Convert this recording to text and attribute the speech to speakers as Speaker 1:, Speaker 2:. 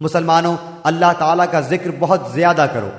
Speaker 1: مسلمانوں اللہ تعالیٰ کا ذکر بہت زیادہ کرو۔